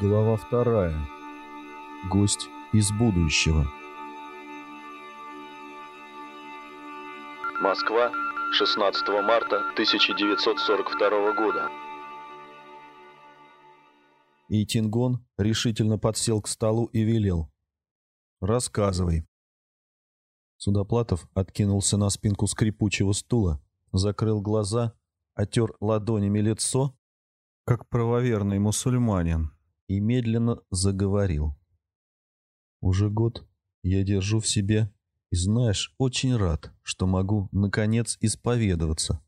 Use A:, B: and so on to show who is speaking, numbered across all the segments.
A: Глава вторая. Гость из будущего.
B: Москва, 16 марта 1942 года.
A: И Тингон решительно подсел к столу и велел. «Рассказывай». Судоплатов откинулся на спинку скрипучего стула, закрыл глаза, отер ладонями лицо, как правоверный мусульманин, и медленно заговорил. «Уже год я держу в себе и, знаешь, очень рад, что могу, наконец, исповедоваться».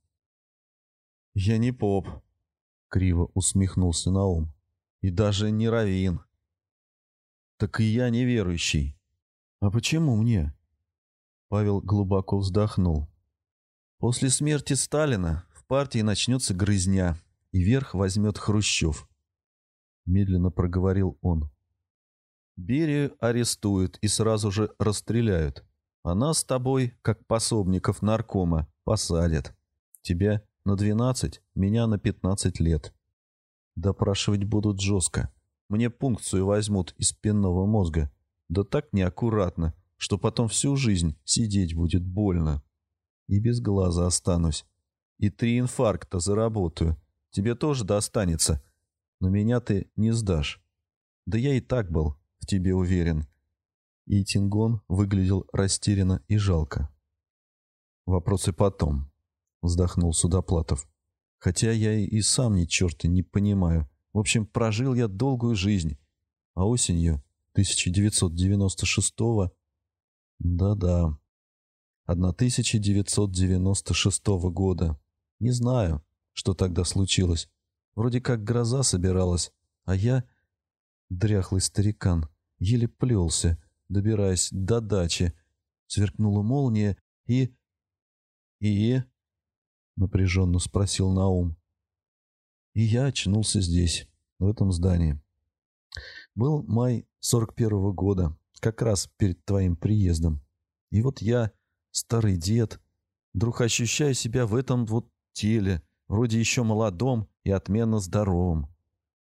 A: «Я не поп», — криво усмехнулся Наум, — «и даже не равин». «Так и я неверующий». «А почему мне?» Павел глубоко вздохнул. «После смерти Сталина в партии начнется грызня, и верх возьмет Хрущев. — медленно проговорил он. «Берию арестуют и сразу же расстреляют. А нас с тобой, как пособников наркома, посадят. Тебя на двенадцать, меня на пятнадцать лет. Допрашивать будут жестко. Мне пункцию возьмут из спинного мозга. Да так неаккуратно, что потом всю жизнь сидеть будет больно. И без глаза останусь. И три инфаркта заработаю. Тебе тоже достанется» но меня ты не сдашь. Да я и так был в тебе уверен. И Тингон выглядел растерянно и жалко. Вопросы потом, вздохнул Судоплатов. Хотя я и сам ни черта не понимаю. В общем, прожил я долгую жизнь. А осенью 1996-го... Да-да. 1996 года. Не знаю, что тогда случилось. Вроде как гроза собиралась, а я, дряхлый старикан, еле плелся, добираясь до дачи. Сверкнула молния и... «И?» — напряженно спросил Наум. И я очнулся здесь, в этом здании. Был май сорок первого года, как раз перед твоим приездом. И вот я, старый дед, вдруг ощущаю себя в этом вот теле, вроде еще молодом и отменно здоровым.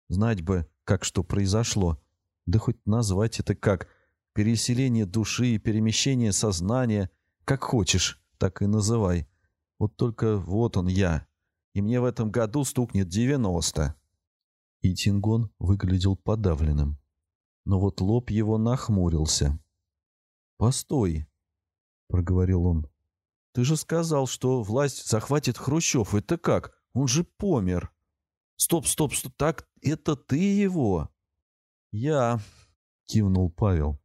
A: Знать бы, как что произошло, да хоть назвать это как переселение души, перемещение сознания, как хочешь, так и называй. Вот только вот он я, и мне в этом году стукнет девяносто. И Тингон выглядел подавленным. Но вот лоб его нахмурился. «Постой», — проговорил он. Ты же сказал, что власть захватит Хрущев. Это как? Он же помер. Стоп, стоп, стоп. Так, это ты его? Я, кивнул Павел.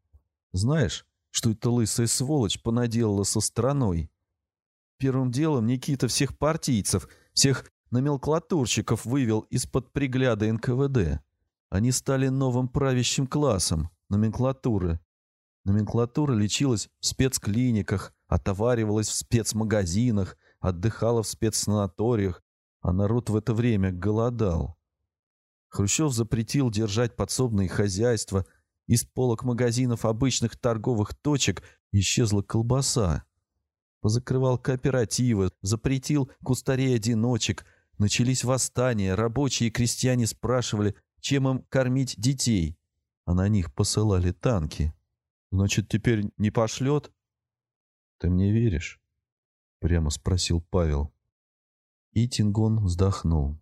A: Знаешь, что эта лысая сволочь понаделала со страной? Первым делом Никита всех партийцев, всех номенклатурщиков вывел из-под пригляда НКВД. Они стали новым правящим классом, номенклатуры. Номенклатура лечилась в спецклиниках, отоваривалась в спецмагазинах, отдыхала в спецсанаториях, а народ в это время голодал. Хрущев запретил держать подсобные хозяйства, из полок магазинов обычных торговых точек исчезла колбаса. Позакрывал кооперативы, запретил кустарей-одиночек, начались восстания, рабочие и крестьяне спрашивали, чем им кормить детей, а на них посылали танки. «Значит, теперь не пошлет?» «Ты мне веришь?» — прямо спросил Павел. И Тингон вздохнул.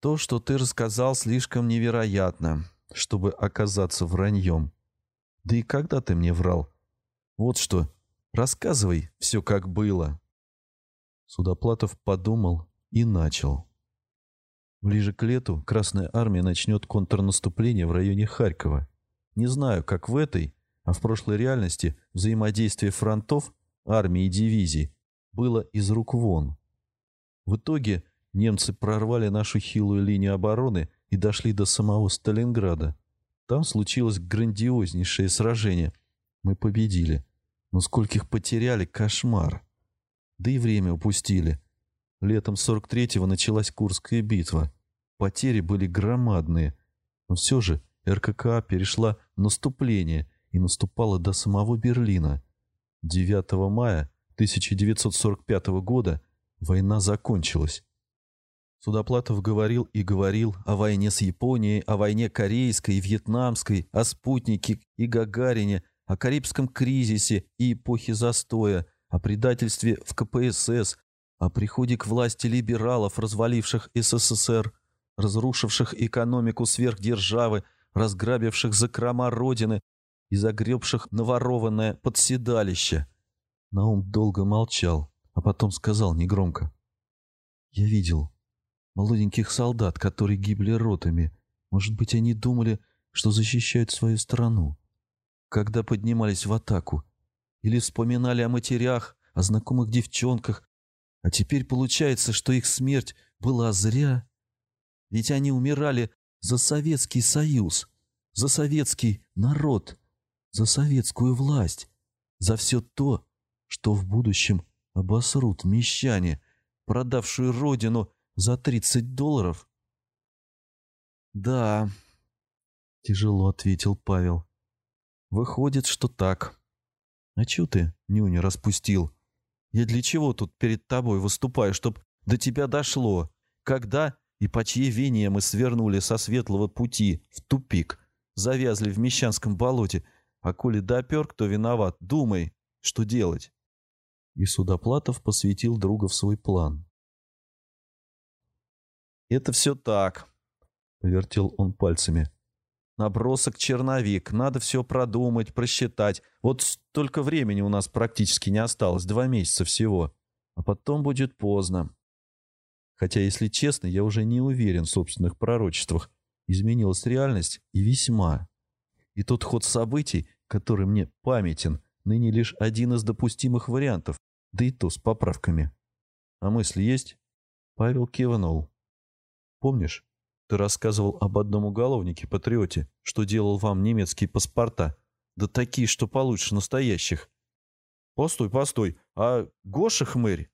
A: «То, что ты рассказал, слишком невероятно, чтобы оказаться враньем. Да и когда ты мне врал? Вот что, рассказывай все, как было». Судоплатов подумал и начал. Ближе к лету Красная Армия начнет контрнаступление в районе Харькова. Не знаю, как в этой, а в прошлой реальности взаимодействие фронтов армии и дивизий было из рук вон. В итоге немцы прорвали нашу хилую линию обороны и дошли до самого Сталинграда. Там случилось грандиознейшее сражение. Мы победили. Но скольких потеряли, кошмар. Да и время упустили. Летом 43-го началась Курская битва. Потери были громадные. Но все же РККА перешла в наступление и наступала до самого Берлина. 9 мая 1945 года война закончилась. Судоплатов говорил и говорил о войне с Японией, о войне корейской и вьетнамской, о спутнике и Гагарине, о Карибском кризисе и эпохе застоя, о предательстве в КПСС, о приходе к власти либералов, разваливших СССР, разрушивших экономику сверхдержавы, разграбивших закрома Родины и загребших наворованное подседалище. Наум долго молчал, а потом сказал негромко. «Я видел молоденьких солдат, которые гибли ротами. Может быть, они думали, что защищают свою страну. Когда поднимались в атаку. Или вспоминали о матерях, о знакомых девчонках. А теперь получается, что их смерть была зря. Ведь они умирали за Советский Союз, за советский народ, за советскую власть, за все то, что в будущем обосрут мещане, продавшие родину за 30 долларов? Да, тяжело ответил Павел. Выходит, что так. А чё ты нюни распустил? Я для чего тут перед тобой выступаю, чтоб до тебя дошло? Когда и по чьей вине мы свернули со светлого пути в тупик, завязли в Мещанском болоте, а коли допер, кто виноват, думай, что делать. И Судоплатов посвятил друга в свой план. «Это все так», — повертел он пальцами. «Набросок черновик, надо все продумать, просчитать. Вот столько времени у нас практически не осталось, два месяца всего. А потом будет поздно. Хотя, если честно, я уже не уверен в собственных пророчествах. Изменилась реальность и весьма. И тот ход событий, который мне памятен, ныне лишь один из допустимых вариантов, да и то с поправками. А мысли есть?» Павел кивнул. Помнишь, ты рассказывал об одном уголовнике-патриоте, что делал вам немецкие паспорта? Да такие, что получше настоящих. Постой, постой, а Гоша хмырь?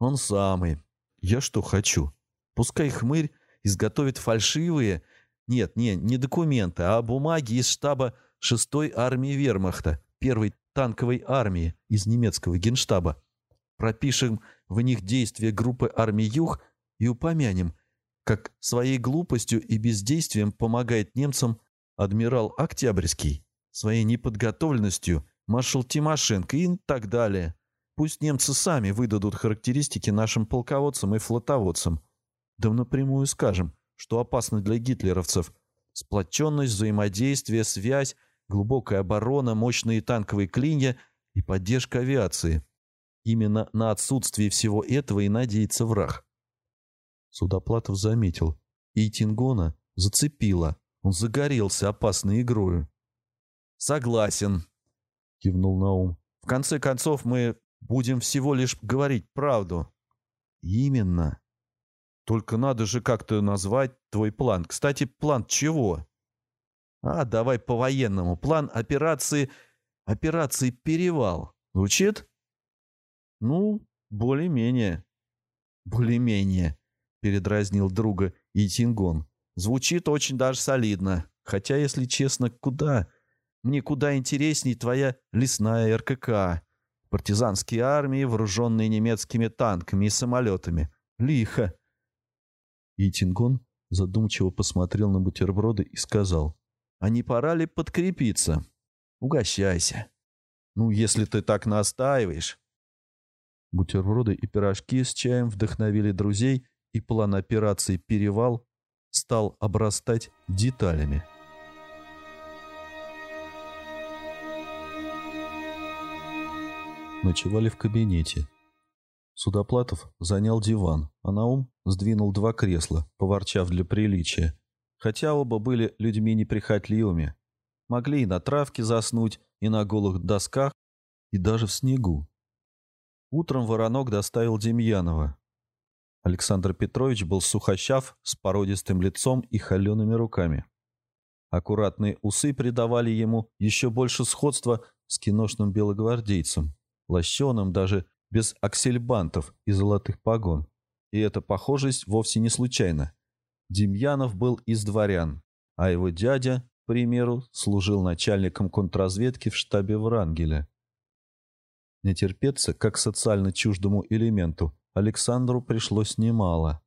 A: Он самый. Я что хочу? Пускай хмырь изготовит фальшивые... Нет, не, не документы, а бумаги из штаба 6-й армии вермахта, первой танковой армии из немецкого генштаба. Пропишем в них действия группы армий Юг и упомянем, как своей глупостью и бездействием помогает немцам адмирал Октябрьский, своей неподготовленностью маршал Тимошенко и так далее. Пусть немцы сами выдадут характеристики нашим полководцам и флотоводцам. Да напрямую скажем, что опасно для гитлеровцев. Сплоченность, взаимодействие, связь, глубокая оборона, мощные танковые клинья и поддержка авиации. Именно на отсутствие всего этого и надеется враг. Судоплатов заметил. И Тингона зацепило. Он загорелся опасной игрою. «Согласен», — кивнул Наум. «В конце концов, мы будем всего лишь говорить правду». «Именно. Только надо же как-то назвать твой план. Кстати, план чего?» «А, давай по-военному. План операции... Операции «Перевал». Звучит?» «Ну, более-менее». «Более-менее», передразнил друга Итингон. «Звучит очень даже солидно. Хотя, если честно, куда? Мне куда интересней твоя лесная РКК. Партизанские армии, вооруженные немецкими танками и самолетами. Лихо!» Итингон задумчиво посмотрел на бутерброды и сказал. «А не пора ли подкрепиться? Угощайся. Ну, если ты так настаиваешь». Бутерброды и пирожки с чаем вдохновили друзей – и план операции «Перевал» стал обрастать деталями. Ночевали в кабинете. Судоплатов занял диван, а Наум сдвинул два кресла, поворчав для приличия. Хотя оба были людьми неприхотливыми. Могли и на травке заснуть, и на голых досках, и даже в снегу. Утром Воронок доставил Демьянова, Александр Петрович был сухощав, с породистым лицом и холеными руками. Аккуратные усы придавали ему еще больше сходства с киношным белогвардейцем, лощеным даже без аксельбантов и золотых погон. И эта похожесть вовсе не случайна. Демьянов был из дворян, а его дядя, к примеру, служил начальником контрразведки в штабе Врангеля. Не терпеться, как социально чуждому элементу, Александру пришлось немало.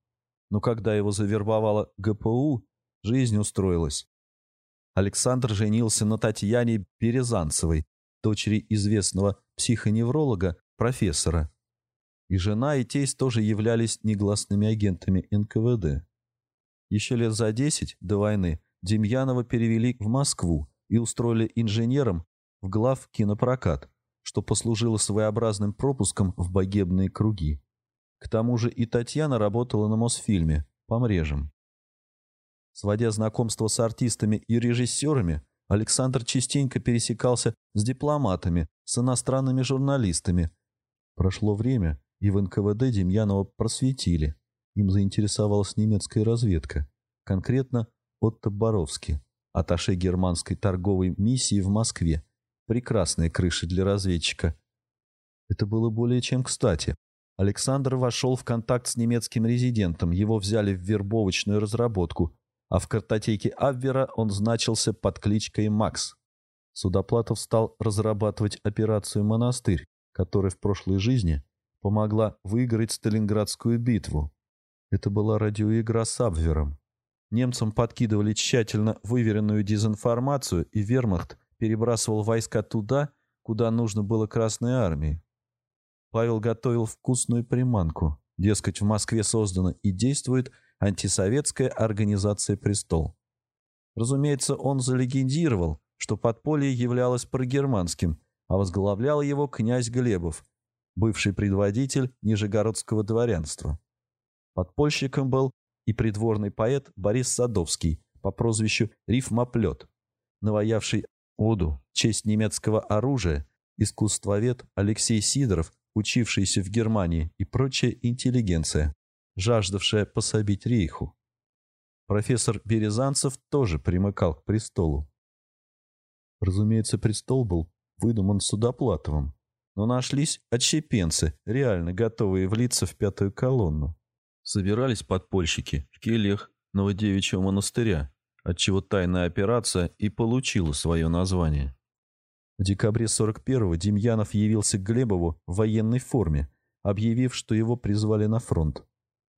A: но когда его завербовала ГПУ, жизнь устроилась. Александр женился на Татьяне Березанцевой, дочери известного психоневролога, профессора. И жена, и тесть тоже являлись негласными агентами НКВД. Еще лет за десять до войны Демьянова перевели в Москву и устроили инженером в глав кинопрокат, что послужило своеобразным пропуском в богебные круги. К тому же и Татьяна работала на Мосфильме, по мрежам. Сводя знакомство с артистами и режиссерами, Александр частенько пересекался с дипломатами, с иностранными журналистами. Прошло время, и в НКВД Демьянова просветили. Им заинтересовалась немецкая разведка, конкретно Отто Боровский, аташе германской торговой миссии в Москве. Прекрасная крыша для разведчика. Это было более чем кстати. Александр вошел в контакт с немецким резидентом, его взяли в вербовочную разработку, а в картотеке Абвера он значился под кличкой Макс. Судоплатов стал разрабатывать операцию «Монастырь», которая в прошлой жизни помогла выиграть Сталинградскую битву. Это была радиоигра с Абвером. Немцам подкидывали тщательно выверенную дезинформацию, и вермахт перебрасывал войска туда, куда нужно было Красной Армии. Павел готовил вкусную приманку. Дескать, в Москве создана и действует антисоветская организация «Престол». Разумеется, он залегендировал, что подполье являлось прогерманским, а возглавлял его князь Глебов, бывший предводитель Нижегородского дворянства. Подпольщиком был и придворный поэт Борис Садовский по прозвищу Рифмоплет, наваявший оду честь немецкого оружия, искусствовед Алексей Сидоров, учившийся в Германии, и прочая интеллигенция, жаждавшая пособить рейху. Профессор Березанцев тоже примыкал к престолу. Разумеется, престол был выдуман Судоплатовым, но нашлись отщепенцы, реально готовые влиться в пятую колонну. Собирались подпольщики в кельях Новодевичьего монастыря, отчего тайная операция и получила свое название. В декабре 41-го Демьянов явился к Глебову в военной форме, объявив, что его призвали на фронт.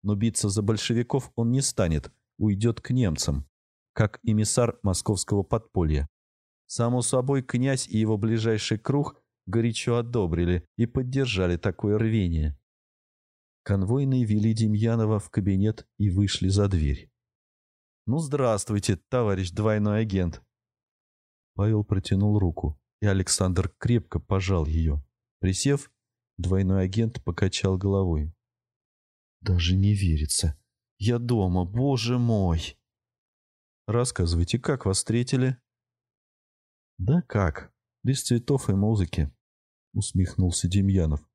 A: Но биться за большевиков он не станет, уйдет к немцам, как эмиссар московского подполья. Само собой, князь и его ближайший круг горячо одобрили и поддержали такое рвение. Конвойные вели Демьянова в кабинет и вышли за дверь. «Ну, здравствуйте, товарищ двойной агент!» Павел протянул руку, и Александр крепко пожал ее. Присев, двойной агент покачал головой. «Даже не верится. Я дома, боже мой!» «Рассказывайте, как вас встретили?» «Да как, без цветов и музыки», — усмехнулся Демьянов.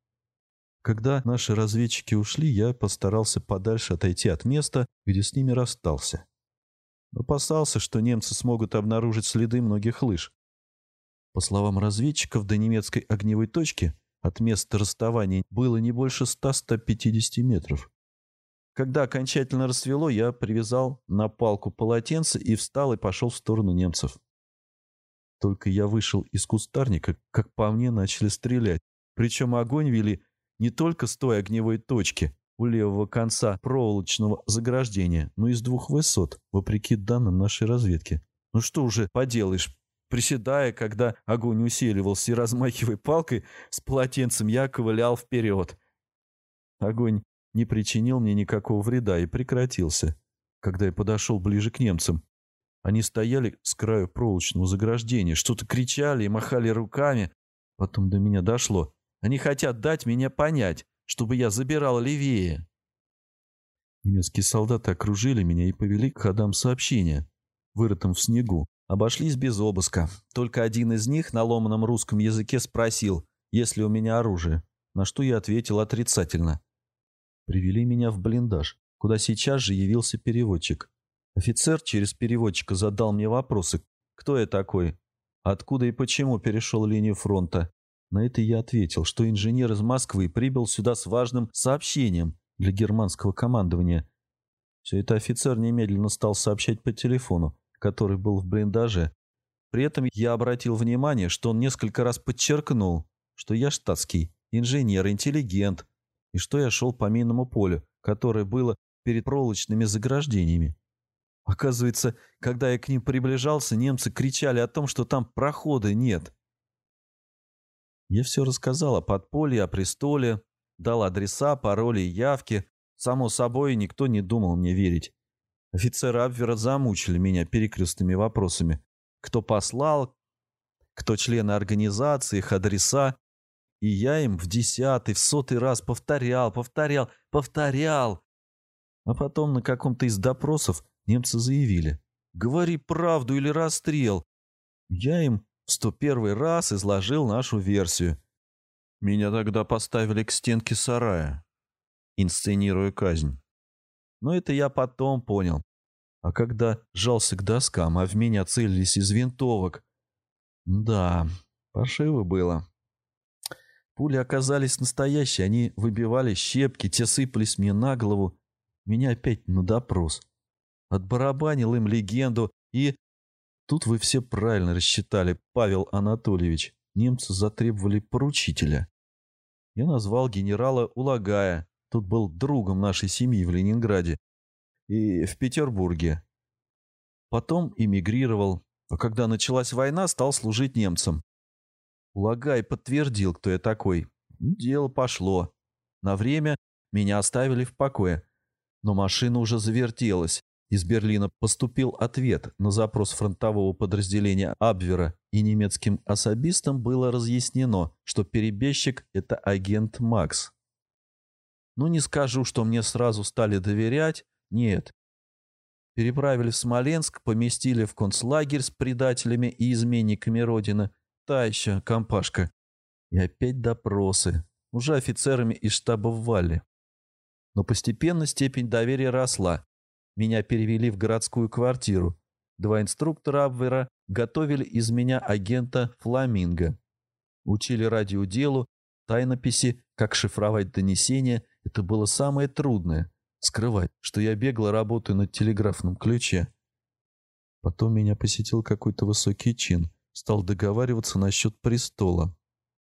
A: Когда наши разведчики ушли, я постарался подальше отойти от места, где с ними расстался. Опасался, что немцы смогут обнаружить следы многих лыж. По словам разведчиков, до немецкой огневой точки от места расставания было не больше 100-150 метров. Когда окончательно рассвело, я привязал на палку полотенце и встал и пошел в сторону немцев. Только я вышел из кустарника, как по мне начали стрелять. Причем огонь вели не только с той огневой точки у левого конца проволочного заграждения, но и с двух высот, вопреки данным нашей разведки. Ну что уже поделаешь, приседая, когда огонь усиливался и размахивая палкой с полотенцем, я ковылял вперед. Огонь не причинил мне никакого вреда и прекратился, когда я подошел ближе к немцам. Они стояли с краю проволочного заграждения, что-то кричали и махали руками. Потом до меня дошло. Они хотят дать меня понять, чтобы я забирал левее. Немецкие солдаты окружили меня и повели к ходам сообщения, вырытым в снегу. Обошлись без обыска. Только один из них на ломаном русском языке спросил, есть ли у меня оружие, на что я ответил отрицательно. Привели меня в блиндаж, куда сейчас же явился переводчик. Офицер через переводчика задал мне вопросы. Кто я такой? Откуда и почему перешел линию фронта? На это я ответил, что инженер из Москвы прибыл сюда с важным сообщением для германского командования. Все это офицер немедленно стал сообщать по телефону, который был в блиндаже. При этом я обратил внимание, что он несколько раз подчеркнул, что я штатский, инженер, интеллигент, и что я шел по минному полю, которое было перед проволочными заграждениями. Оказывается, когда я к ним приближался, немцы кричали о том, что там прохода нет. Я все рассказал о подполье, о престоле, дал адреса, пароли и явки. Само собой, никто не думал мне верить. Офицеры Абвера замучили меня перекрестными вопросами. Кто послал, кто члены организации, их адреса. И я им в десятый, в сотый раз повторял, повторял, повторял. А потом на каком-то из допросов немцы заявили «Говори правду или расстрел». Я им в сто первый раз изложил нашу версию. Меня тогда поставили к стенке сарая, инсценируя казнь. Но это я потом понял. А когда жался к доскам, а в меня целились из винтовок. Да, паршиво было. Пули оказались настоящие, они выбивали щепки, те сыпались мне на голову. Меня опять на допрос. Отбарабанил им легенду, и... Тут вы все правильно рассчитали, Павел Анатольевич. Немцы затребовали поручителя. Я назвал генерала Улагая. Тут был другом нашей семьи в Ленинграде и в Петербурге. Потом эмигрировал, а когда началась война, стал служить немцам. Улагай подтвердил, кто я такой. Дело пошло. На время меня оставили в покое. Но машина уже завертелась. Из Берлина поступил ответ на запрос фронтового подразделения Абвера, и немецким особистам было разъяснено, что перебежчик – это агент Макс. Ну, не скажу, что мне сразу стали доверять, нет. Переправили в Смоленск, поместили в концлагерь с предателями и изменниками Родины. Та еще компашка. И опять допросы. Уже офицерами из штаба в Валле. Но постепенно степень доверия росла. Меня перевели в городскую квартиру. Два инструктора Абвера готовили из меня агента Фламинго. Учили радиоделу, тайнописи, как шифровать донесения. Это было самое трудное — скрывать, что я бегло работаю на телеграфном ключе. Потом меня посетил какой-то высокий чин. Стал договариваться насчет престола.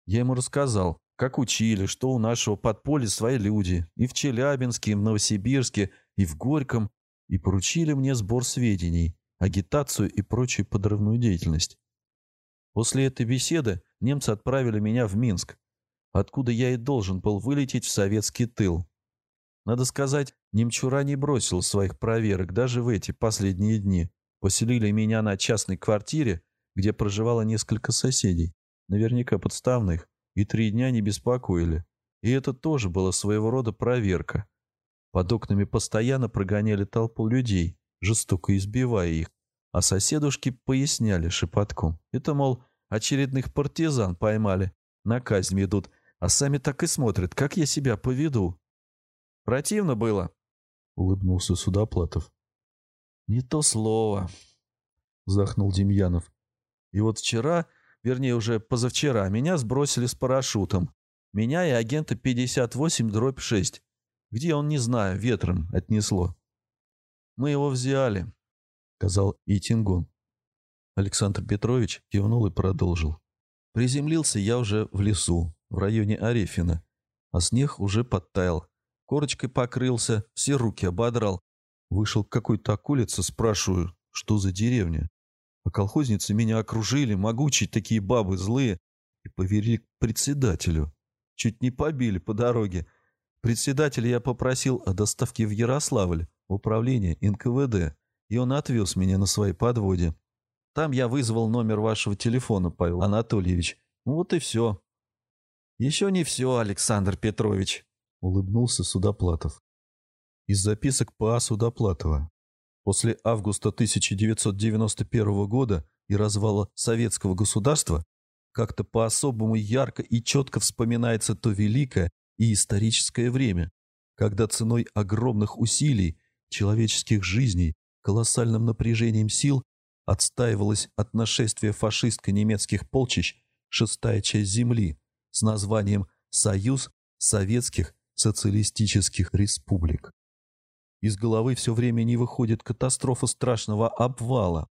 A: Я ему рассказал, как учили, что у нашего подполья свои люди. И в Челябинске, и в Новосибирске, и в Горьком и поручили мне сбор сведений, агитацию и прочую подрывную деятельность. После этой беседы немцы отправили меня в Минск, откуда я и должен был вылететь в советский тыл. Надо сказать, немчура не бросил своих проверок даже в эти последние дни. Поселили меня на частной квартире, где проживало несколько соседей, наверняка подставных, и три дня не беспокоили. И это тоже было своего рода проверка. Под окнами постоянно прогоняли толпу людей, жестоко избивая их, а соседушки поясняли шепотком. Это, мол, очередных партизан поймали, на казнь ведут, а сами так и смотрят, как я себя поведу. Противно было, — улыбнулся Судоплатов. Не то слово, — вздохнул Демьянов. И вот вчера, вернее уже позавчера, меня сбросили с парашютом. Меня и агента 58-6. Где он, не знаю, ветром отнесло. Мы его взяли, сказал Итингон. Александр Петрович кивнул и продолжил. Приземлился я уже в лесу, в районе Арефина, а снег уже подтаял. Корочкой покрылся, все руки ободрал. Вышел к какой-то околице, спрашиваю, что за деревня. А колхозницы меня окружили, могучие такие бабы, злые, и повели к председателю. Чуть не побили по дороге, Председателя я попросил о доставке в Ярославль, в управление НКВД, и он отвез меня на своей подводе. Там я вызвал номер вашего телефона, Павел Анатольевич. Ну вот и все. Еще не все, Александр Петрович, улыбнулся Судоплатов. Из записок П.А. Судоплатова. После августа 1991 года и развала советского государства как-то по-особому ярко и четко вспоминается то великое и историческое время, когда ценой огромных усилий, человеческих жизней, колоссальным напряжением сил отстаивалась от нашествия фашистско-немецких полчищ шестая часть земли с названием «Союз Советских Социалистических Республик». Из головы все время не выходит катастрофа страшного обвала,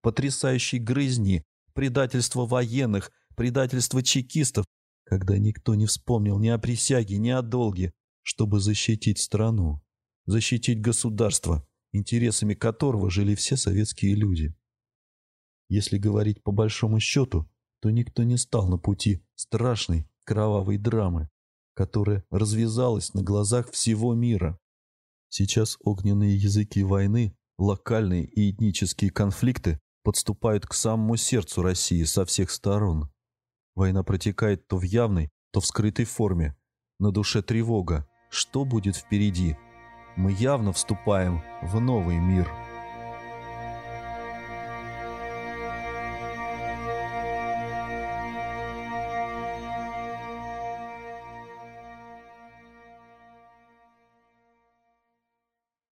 A: потрясающей грызни, предательство военных, предательство чекистов когда никто не вспомнил ни о присяге, ни о долге, чтобы защитить страну. защитить государство, интересами которого жили все советские люди. Если говорить по большому счету, то никто не стал на пути страшной кровавой драмы, которая развязалась на глазах всего мира. Сейчас огненные языки войны, локальные и этнические конфликты подступают к самому сердцу России со всех сторон. Война протекает то в явной, то в скрытой форме. На душе тревога. Что будет впереди? Мы явно вступаем в новый мир.